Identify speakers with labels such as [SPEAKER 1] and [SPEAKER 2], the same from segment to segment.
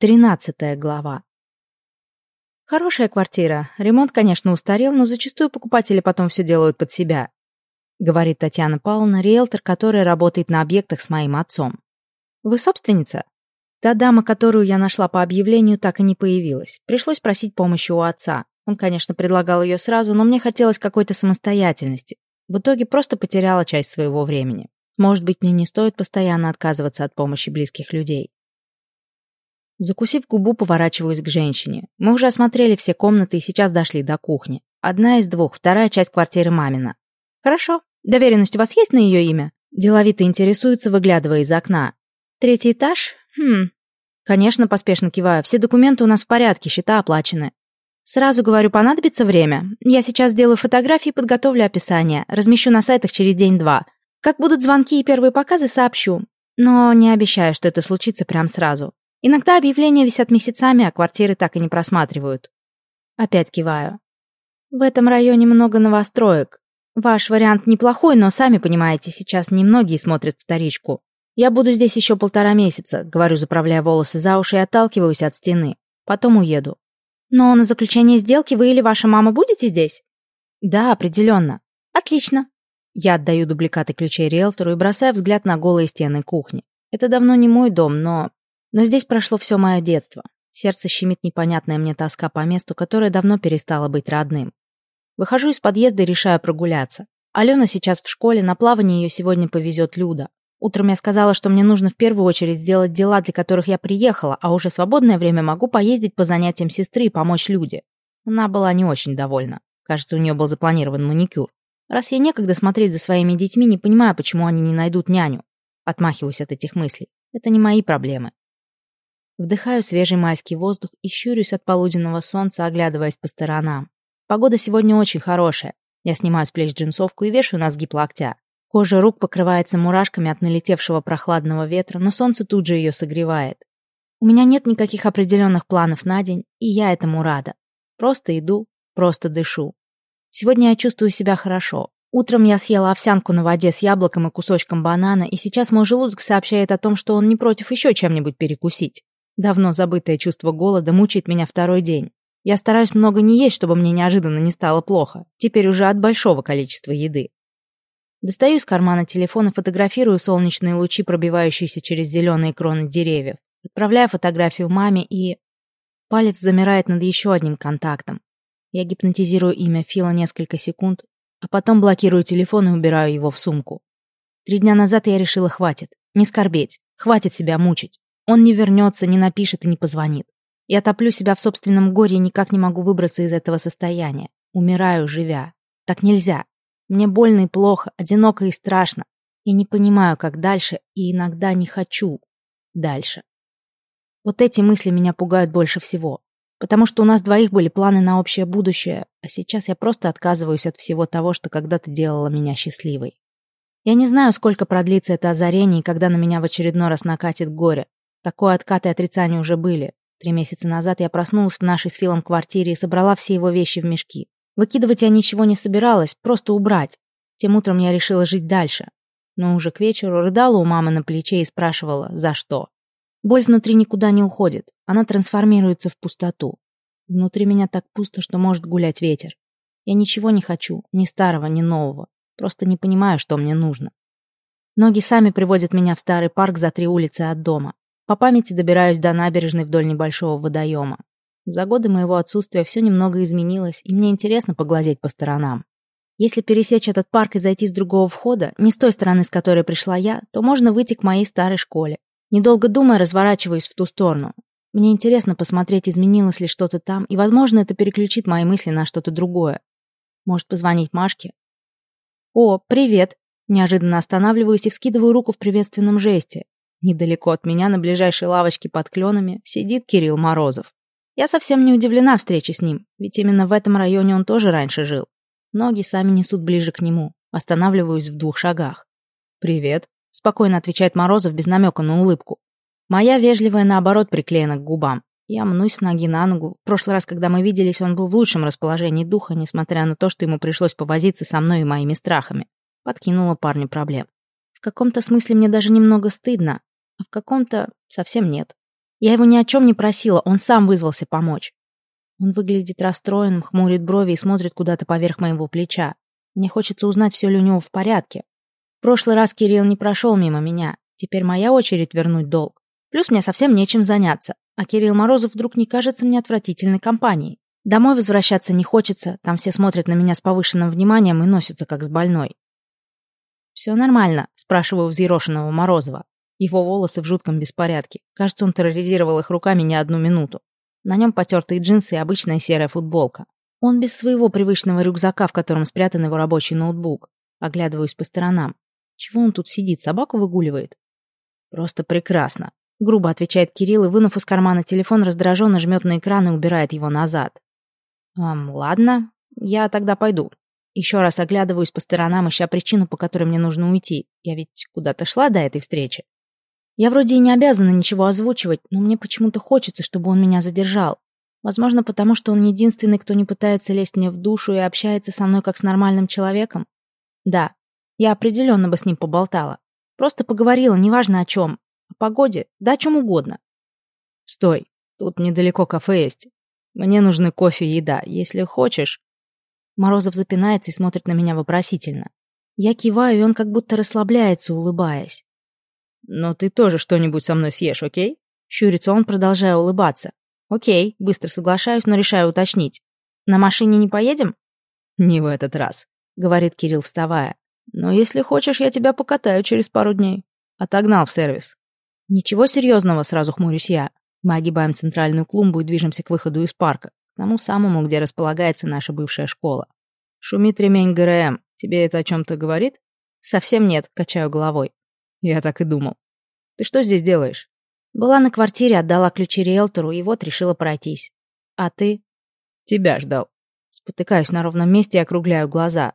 [SPEAKER 1] Тринадцатая глава. Хорошая квартира. Ремонт, конечно, устарел, но зачастую покупатели потом все делают под себя. Говорит Татьяна Павловна, риэлтор, который работает на объектах с моим отцом. Вы собственница? Та дама, которую я нашла по объявлению, так и не появилась. Пришлось просить помощи у отца. Он, конечно, предлагал ее сразу, но мне хотелось какой-то самостоятельности. В итоге просто потеряла часть своего времени. Может быть, мне не стоит постоянно отказываться от помощи близких людей. Закусив губу, поворачиваюсь к женщине. Мы уже осмотрели все комнаты и сейчас дошли до кухни. Одна из двух, вторая часть квартиры мамина. Хорошо. Доверенность у вас есть на ее имя? Деловито интересуется, выглядывая из окна. Третий этаж? Хм. Конечно, поспешно киваю. Все документы у нас в порядке, счета оплачены. Сразу говорю, понадобится время. Я сейчас сделаю фотографии и подготовлю описание. Размещу на сайтах через день-два. Как будут звонки и первые показы, сообщу. Но не обещаю, что это случится прямо сразу. Иногда объявления висят месяцами, а квартиры так и не просматривают. Опять киваю. В этом районе много новостроек. Ваш вариант неплохой, но сами понимаете, сейчас немногие смотрят вторичку. Я буду здесь еще полтора месяца, говорю, заправляя волосы за уши и отталкиваюсь от стены. Потом уеду. Но на заключение сделки вы или ваша мама будете здесь? Да, определенно. Отлично. Я отдаю дубликаты ключей риэлтору и бросаю взгляд на голые стены кухни. Это давно не мой дом, но но здесь прошло все мое детство. Сердце щемит непонятная мне тоска по месту, которое давно перестало быть родным. Выхожу из подъезда и решаю прогуляться. Алена сейчас в школе, на плавание ее сегодня повезет Люда. Утром я сказала, что мне нужно в первую очередь сделать дела, для которых я приехала, а уже свободное время могу поездить по занятиям сестры и помочь Люде. Она была не очень довольна. Кажется, у нее был запланирован маникюр. Раз ей некогда смотреть за своими детьми, не понимаю, почему они не найдут няню. Отмахиваюсь от этих мыслей. Это не мои проблемы. Вдыхаю свежий майский воздух и щурюсь от полуденного солнца, оглядываясь по сторонам. Погода сегодня очень хорошая. Я снимаю с плеч джинсовку и вешаю на сгиб локтя. Кожа рук покрывается мурашками от налетевшего прохладного ветра, но солнце тут же ее согревает. У меня нет никаких определенных планов на день, и я этому рада. Просто иду, просто дышу. Сегодня я чувствую себя хорошо. Утром я съела овсянку на воде с яблоком и кусочком банана, и сейчас мой желудок сообщает о том, что он не против еще чем-нибудь перекусить. Давно забытое чувство голода мучает меня второй день. Я стараюсь много не есть, чтобы мне неожиданно не стало плохо. Теперь уже от большого количества еды. Достаю из кармана телефон и фотографирую солнечные лучи, пробивающиеся через зеленые кроны деревьев. Отправляю фотографию маме и... Палец замирает над еще одним контактом. Я гипнотизирую имя Фила несколько секунд, а потом блокирую телефон и убираю его в сумку. Три дня назад я решила хватит. Не скорбеть. Хватит себя мучить. Он не вернется, не напишет и не позвонит. Я топлю себя в собственном горе и никак не могу выбраться из этого состояния. Умираю, живя. Так нельзя. Мне больно и плохо, одиноко и страшно. Я не понимаю, как дальше, и иногда не хочу дальше. Вот эти мысли меня пугают больше всего. Потому что у нас двоих были планы на общее будущее, а сейчас я просто отказываюсь от всего того, что когда-то делало меня счастливой. Я не знаю, сколько продлится это озарение и когда на меня в очередной раз накатит горе, такой откат и отрицание уже были. Три месяца назад я проснулась в нашей с Филом квартире и собрала все его вещи в мешки. Выкидывать я ничего не собиралась, просто убрать. Тем утром я решила жить дальше. Но уже к вечеру рыдала у мамы на плече и спрашивала, за что. Боль внутри никуда не уходит, она трансформируется в пустоту. Внутри меня так пусто, что может гулять ветер. Я ничего не хочу, ни старого, ни нового. Просто не понимаю, что мне нужно. Ноги сами приводят меня в старый парк за три улицы от дома. По памяти добираюсь до набережной вдоль небольшого водоема. За годы моего отсутствия все немного изменилось, и мне интересно поглазеть по сторонам. Если пересечь этот парк и зайти с другого входа, не с той стороны, с которой пришла я, то можно выйти к моей старой школе. Недолго думая, разворачиваюсь в ту сторону. Мне интересно посмотреть, изменилось ли что-то там, и, возможно, это переключит мои мысли на что-то другое. Может, позвонить Машке? «О, привет!» Неожиданно останавливаюсь и вскидываю руку в приветственном жесте. Недалеко от меня, на ближайшей лавочке под кленами, сидит Кирилл Морозов. Я совсем не удивлена встрече с ним, ведь именно в этом районе он тоже раньше жил. Ноги сами несут ближе к нему. Останавливаюсь в двух шагах. «Привет», — спокойно отвечает Морозов без намека на улыбку. Моя вежливая, наоборот, приклеена к губам. Я мнусь ноги на ногу. В прошлый раз, когда мы виделись, он был в лучшем расположении духа, несмотря на то, что ему пришлось повозиться со мной и моими страхами. Подкинула парню проблем. В каком-то смысле мне даже немного стыдно, а в каком-то совсем нет. Я его ни о чем не просила, он сам вызвался помочь. Он выглядит расстроенным, хмурит брови и смотрит куда-то поверх моего плеча. Мне хочется узнать, все ли у него в порядке. В прошлый раз Кирилл не прошел мимо меня. Теперь моя очередь вернуть долг. Плюс мне совсем нечем заняться. А Кирилл Морозов вдруг не кажется мне отвратительной компанией. Домой возвращаться не хочется, там все смотрят на меня с повышенным вниманием и носятся как с больной. «Все нормально?» – спрашиваю взъерошенного Морозова. Его волосы в жутком беспорядке. Кажется, он терроризировал их руками не одну минуту. На нем потертые джинсы и обычная серая футболка. Он без своего привычного рюкзака, в котором спрятан его рабочий ноутбук. Оглядываюсь по сторонам. Чего он тут сидит, собаку выгуливает? Просто прекрасно. Грубо отвечает Кирилл и, вынув из кармана телефон, раздраженно жмет на экран и убирает его назад. «Эм, ладно, я тогда пойду. Еще раз оглядываюсь по сторонам, ища причину, по которой мне нужно уйти. Я ведь куда-то шла до этой встречи. Я вроде и не обязана ничего озвучивать, но мне почему-то хочется, чтобы он меня задержал. Возможно, потому что он единственный, кто не пытается лезть мне в душу и общается со мной как с нормальным человеком. Да, я определенно бы с ним поболтала. Просто поговорила, неважно о чем. О погоде, да о чем угодно. Стой, тут недалеко кафе есть. Мне нужны кофе и еда, если хочешь. Морозов запинается и смотрит на меня вопросительно. Я киваю, и он как будто расслабляется, улыбаясь. «Но ты тоже что-нибудь со мной съешь, окей?» Щурится он, продолжая улыбаться. «Окей», быстро соглашаюсь, но решаю уточнить. «На машине не поедем?» «Не в этот раз», — говорит Кирилл, вставая. «Но если хочешь, я тебя покатаю через пару дней». Отогнал в сервис. «Ничего серьезного», — сразу хмурюсь я. Мы огибаем центральную клумбу и движемся к выходу из парка, к тому самому, где располагается наша бывшая школа. «Шумит ремень ГРМ. Тебе это о чем-то говорит?» «Совсем нет», — качаю головой. Я так и думал. Ты что здесь делаешь? Была на квартире, отдала ключи риэлтору, и вот решила пройтись. А ты? Тебя ждал. Спотыкаюсь на ровном месте и округляю глаза.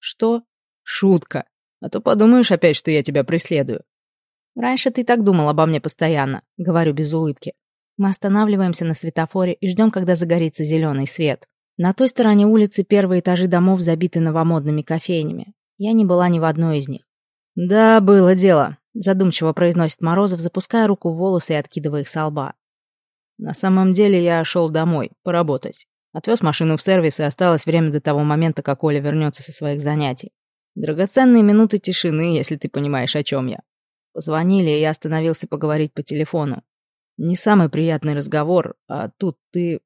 [SPEAKER 1] Что? Шутка. А то подумаешь опять, что я тебя преследую. Раньше ты так думал обо мне постоянно, говорю без улыбки. Мы останавливаемся на светофоре и ждем, когда загорится зеленый свет. На той стороне улицы первые этажи домов забиты новомодными кофейнями. Я не была ни в одной из них. «Да, было дело», — задумчиво произносит Морозов, запуская руку в волосы и откидывая их со лба. «На самом деле я шел домой, поработать. Отвез машину в сервис, и осталось время до того момента, как Оля вернется со своих занятий. Драгоценные минуты тишины, если ты понимаешь, о чем я. Позвонили, и я остановился поговорить по телефону. Не самый приятный разговор, а тут ты...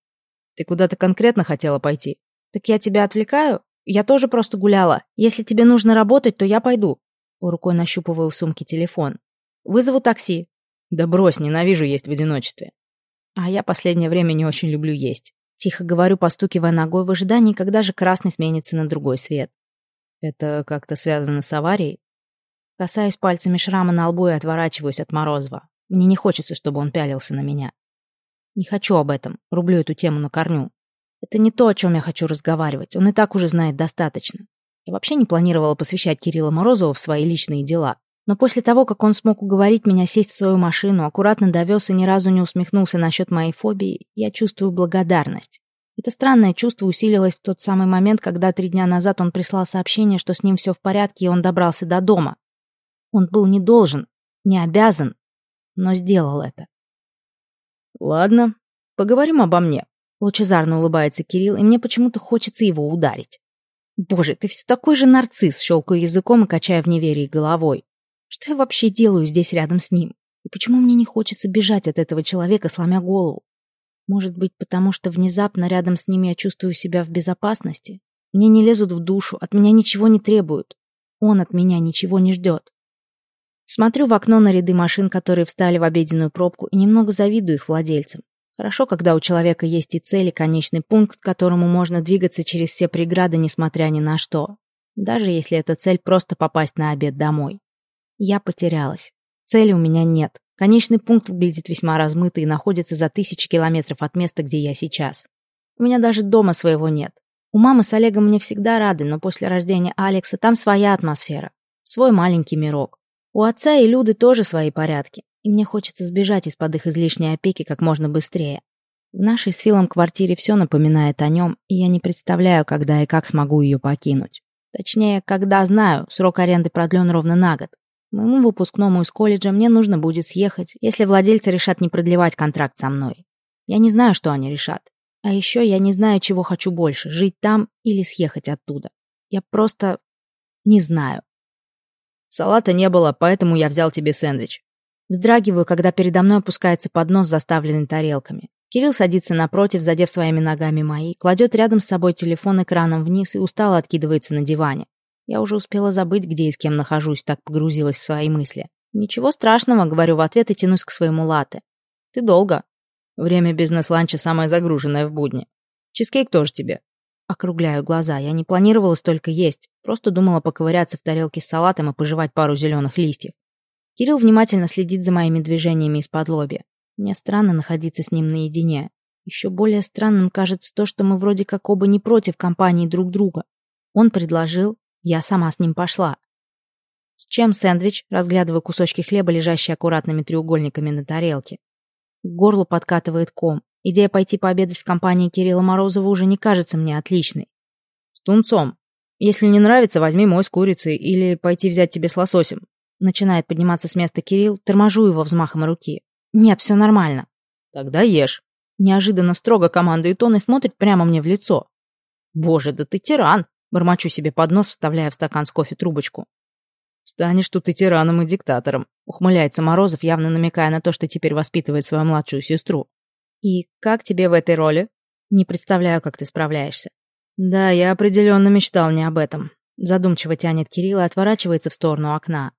[SPEAKER 1] Ты куда-то конкретно хотела пойти? Так я тебя отвлекаю? Я тоже просто гуляла. Если тебе нужно работать, то я пойду. Рукой нащупываю в сумке телефон. «Вызову такси». «Да брось, ненавижу есть в одиночестве». А я последнее время не очень люблю есть. Тихо говорю, постукивая ногой в ожидании, когда же красный сменится на другой свет. Это как-то связано с аварией? Касаюсь пальцами шрама на лбу и отворачиваюсь от Морозова. Мне не хочется, чтобы он пялился на меня. Не хочу об этом. Рублю эту тему на корню. Это не то, о чем я хочу разговаривать. Он и так уже знает достаточно. Я вообще не планировала посвящать Кирилла Морозова в свои личные дела. Но после того, как он смог уговорить меня сесть в свою машину, аккуратно довез и ни разу не усмехнулся насчет моей фобии, я чувствую благодарность. Это странное чувство усилилось в тот самый момент, когда три дня назад он прислал сообщение, что с ним все в порядке, и он добрался до дома. Он был не должен, не обязан, но сделал это. «Ладно, поговорим обо мне», — лучезарно улыбается Кирилл, и мне почему-то хочется его ударить. Боже, ты все такой же нарцисс, щелкаю языком и качая в неверии головой. Что я вообще делаю здесь рядом с ним? И почему мне не хочется бежать от этого человека, сломя голову? Может быть, потому что внезапно рядом с ним я чувствую себя в безопасности? Мне не лезут в душу, от меня ничего не требуют. Он от меня ничего не ждет. Смотрю в окно на ряды машин, которые встали в обеденную пробку, и немного завидую их владельцам. Хорошо, когда у человека есть и цель, и конечный пункт, к которому можно двигаться через все преграды, несмотря ни на что. Даже если эта цель просто попасть на обед домой. Я потерялась. Цели у меня нет. Конечный пункт выглядит весьма размыто и находится за тысячи километров от места, где я сейчас. У меня даже дома своего нет. У мамы с Олегом мне всегда рады, но после рождения Алекса там своя атмосфера. Свой маленький мирок. У отца и Люды тоже свои порядки и мне хочется сбежать из-под их излишней опеки как можно быстрее. В нашей с Филом квартире все напоминает о нем, и я не представляю, когда и как смогу ее покинуть. Точнее, когда знаю, срок аренды продлен ровно на год. моему выпускному из колледжа мне нужно будет съехать, если владельцы решат не продлевать контракт со мной. Я не знаю, что они решат. А еще я не знаю, чего хочу больше, жить там или съехать оттуда. Я просто не знаю.
[SPEAKER 2] Салата не было, поэтому я взял тебе сэндвич.
[SPEAKER 1] Вздрагиваю, когда передо мной опускается поднос, заставленный тарелками. Кирилл садится напротив, задев своими ногами мои, кладет рядом с собой телефон экраном вниз и устало откидывается на диване. Я уже успела забыть, где и с кем нахожусь, так погрузилась в свои мысли. «Ничего страшного», — говорю в ответ и тянусь к своему латте. «Ты долго?»
[SPEAKER 2] «Время бизнес-ланча самое загруженное в будни. Чизкейк тоже тебе».
[SPEAKER 1] Округляю глаза. Я не планировала столько есть. Просто думала поковыряться в тарелке с салатом и пожевать пару зеленых листьев. Кирилл внимательно следит за моими движениями из-под лобья. Мне странно находиться с ним наедине. Еще более странным кажется то, что мы вроде как оба не против компании друг друга. Он предложил, я сама с ним пошла. С чем сэндвич, разглядывая кусочки хлеба, лежащие аккуратными треугольниками на тарелке. К горлу подкатывает ком. Идея пойти пообедать в компании Кирилла Морозова уже не кажется мне отличной.
[SPEAKER 2] С тунцом. Если не нравится, возьми мой с курицей или пойти взять тебе с лососем.
[SPEAKER 1] Начинает подниматься с места Кирилл, торможу его взмахом руки. «Нет, все нормально».
[SPEAKER 2] «Тогда ешь».
[SPEAKER 1] Неожиданно строго командует он и смотрит прямо мне в лицо.
[SPEAKER 2] «Боже, да ты тиран!»
[SPEAKER 1] Бормочу себе под нос, вставляя в стакан с кофе трубочку.
[SPEAKER 2] «Станешь тут и тираном, и диктатором», — ухмыляется Морозов, явно намекая на то, что теперь воспитывает свою младшую сестру.
[SPEAKER 1] «И как тебе в этой роли?» «Не представляю, как ты справляешься».
[SPEAKER 2] «Да, я определенно мечтал не об этом».
[SPEAKER 1] Задумчиво тянет Кирилл и отворачивается в сторону окна.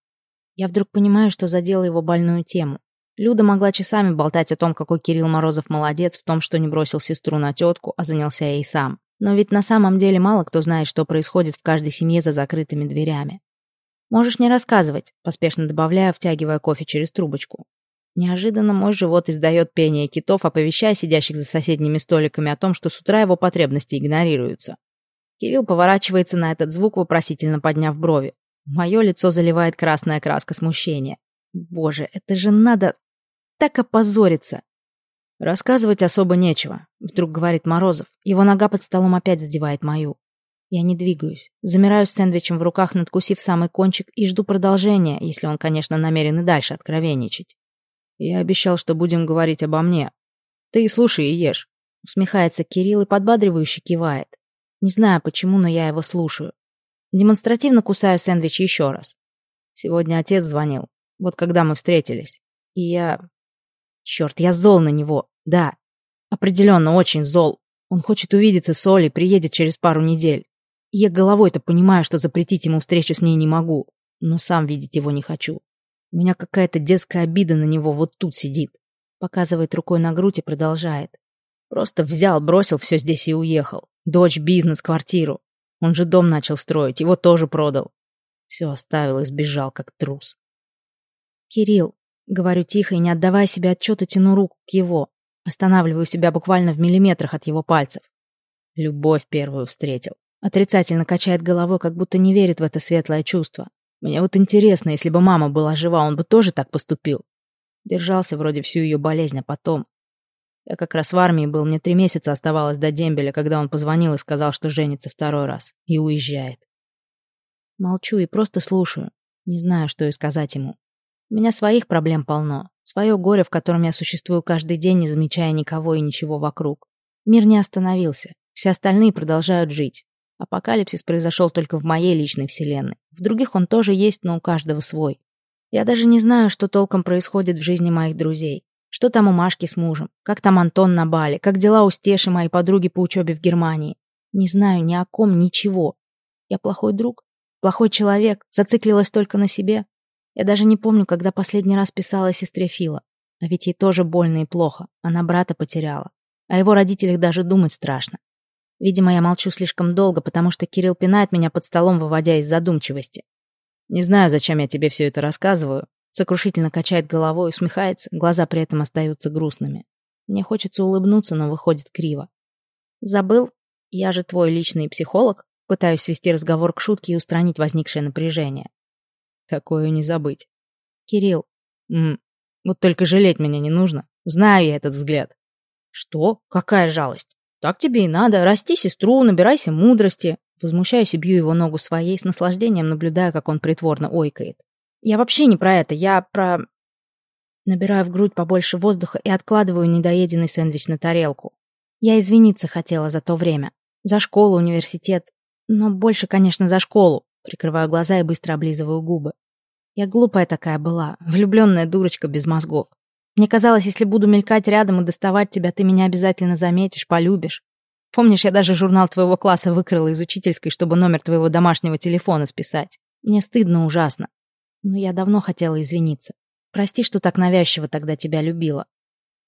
[SPEAKER 1] Я вдруг понимаю, что задела его больную тему. Люда могла часами болтать о том, какой Кирилл Морозов молодец в том, что не бросил сестру на тетку, а занялся ей сам. Но ведь на самом деле мало кто знает, что происходит в каждой семье за закрытыми дверями. «Можешь не рассказывать», — поспешно добавляя, втягивая кофе через трубочку. Неожиданно мой живот издает пение китов, оповещая сидящих за соседними столиками о том, что с утра его потребности игнорируются. Кирилл поворачивается на этот звук, вопросительно подняв брови. Мое лицо заливает красная краска смущения. Боже, это же надо так опозориться.
[SPEAKER 2] Рассказывать особо нечего, вдруг говорит Морозов.
[SPEAKER 1] Его нога под столом опять задевает мою. Я не двигаюсь. Замираю с сэндвичем в руках, надкусив самый кончик, и жду продолжения, если он, конечно, намерен и дальше откровенничать.
[SPEAKER 2] Я обещал, что будем говорить обо мне. Ты слушай и ешь.
[SPEAKER 1] Усмехается Кирилл и подбадривающе кивает. Не знаю почему, но я его слушаю. Демонстративно кусаю сэндвич еще раз.
[SPEAKER 2] Сегодня отец звонил. Вот когда мы встретились. И я
[SPEAKER 1] Черт, я зол на него. Да, определенно очень зол. Он хочет увидеться с Олей, приедет через пару недель. Я головой-то понимаю, что запретить ему встречу с ней не могу, но сам видеть его не хочу. У меня какая-то детская обида на него вот тут сидит. Показывает рукой на грудь и продолжает. Просто взял, бросил все здесь и уехал. Дочь, бизнес, квартиру. Он же дом начал строить, его тоже продал. Все оставил и сбежал, как трус. Кирилл, Говорю тихо и, не отдавая себе отчета, тяну руку к его. Останавливаю себя буквально в миллиметрах от его пальцев. Любовь первую встретил. Отрицательно качает головой, как будто не верит в это светлое чувство. Мне вот интересно, если бы мама была жива, он бы тоже так поступил. Держался вроде всю ее болезнь, а потом... Я как раз в армии был, мне три месяца оставалось до дембеля, когда он позвонил и сказал, что женится второй раз. И уезжает. Молчу и просто слушаю. Не знаю, что и сказать ему. У меня своих проблем полно. Свое горе, в котором я существую каждый день, не замечая никого и ничего вокруг. Мир не остановился. Все остальные продолжают жить. Апокалипсис произошел только в моей личной вселенной. В других он тоже есть, но у каждого свой. Я даже не знаю, что толком происходит в жизни моих друзей. Что там у Машки с мужем? Как там Антон на Бале? Как дела у Стеши, моей подруги по учебе в Германии? Не знаю ни о ком, ничего. Я плохой друг? Плохой человек? Зациклилась только на себе? Я даже не помню, когда последний раз писала сестре Фила. А ведь ей тоже больно и плохо. Она брата потеряла. О его родителях даже думать страшно. Видимо, я молчу слишком долго, потому что Кирилл пинает меня под столом, выводя из задумчивости. Не знаю, зачем я тебе все это рассказываю. Сокрушительно качает головой, усмехается, глаза при этом остаются грустными. Мне хочется улыбнуться, но выходит криво. Забыл? Я же твой личный психолог. Пытаюсь свести разговор к шутке и устранить возникшее напряжение.
[SPEAKER 2] Такое не забыть.
[SPEAKER 1] Кирилл.
[SPEAKER 2] М вот только жалеть меня не нужно. Знаю я этот взгляд.
[SPEAKER 1] Что? Какая жалость? Так тебе и надо. Расти сестру, набирайся мудрости. Возмущаюсь и бью его ногу своей, с наслаждением наблюдая, как он притворно ойкает. Я вообще не про это, я про... Набираю в грудь побольше воздуха и откладываю недоеденный сэндвич на тарелку. Я извиниться хотела за то время. За школу, университет. Но больше, конечно, за школу. Прикрываю глаза и быстро облизываю губы. Я глупая такая была, влюбленная дурочка без мозгов. Мне казалось, если буду мелькать рядом и доставать тебя, ты меня обязательно заметишь, полюбишь. Помнишь, я даже журнал твоего класса выкрала из учительской, чтобы номер твоего домашнего телефона списать. Мне стыдно ужасно. Но я давно хотела извиниться. Прости, что так навязчиво тогда тебя любила.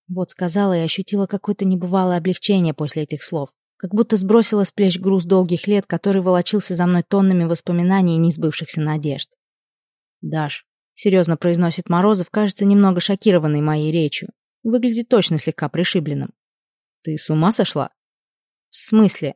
[SPEAKER 1] Вот сказала и ощутила какое-то небывалое облегчение после этих слов. Как будто сбросила с плеч груз долгих лет, который волочился за мной тоннами воспоминаний и несбывшихся надежд. «Даш», — серьезно произносит Морозов, кажется немного шокированный моей речью. Выглядит точно слегка пришибленным. «Ты с ума сошла?» «В смысле?»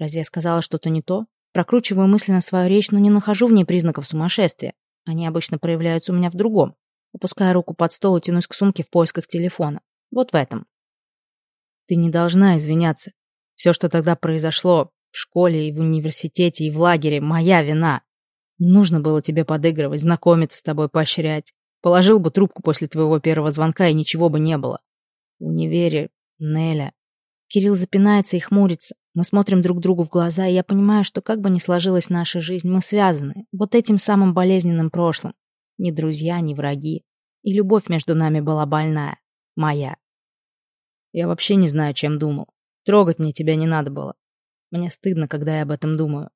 [SPEAKER 1] Разве я сказала что-то не то? Прокручиваю мысленно свою речь, но не нахожу в ней признаков сумасшествия. Они обычно проявляются у меня в другом. Опуская руку под стол и тянусь к сумке в поисках телефона. Вот в этом. Ты не должна извиняться. Все, что тогда произошло в школе и в университете и в лагере, моя вина. Не нужно было тебе подыгрывать, знакомиться с тобой, поощрять. Положил бы трубку после твоего первого звонка, и ничего бы не было. В универе, Неля. Кирилл запинается и хмурится. Мы смотрим друг другу в глаза, и я понимаю, что как бы ни сложилась наша жизнь, мы связаны вот этим самым болезненным прошлым. Ни друзья, ни враги. И любовь между нами была больная. Моя. Я вообще не знаю, чем думал. Трогать мне тебя не надо было. Мне стыдно, когда я об этом думаю.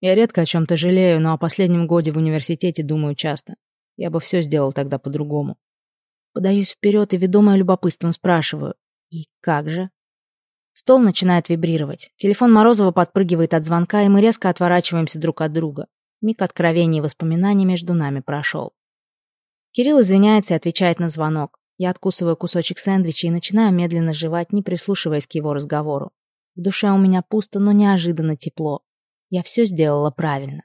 [SPEAKER 1] Я редко о чем-то жалею, но о последнем годе в университете думаю часто. Я бы все сделал тогда по-другому. Подаюсь вперед и, ведомая любопытством, спрашиваю. И как же? Стол начинает вибрировать. Телефон Морозова подпрыгивает от звонка, и мы резко отворачиваемся друг от друга. Миг откровений и воспоминаний между нами прошел. Кирилл извиняется и отвечает на звонок. Я откусываю кусочек сэндвича и начинаю медленно жевать, не прислушиваясь к его разговору. В душе у меня пусто, но неожиданно тепло. Я все сделала правильно.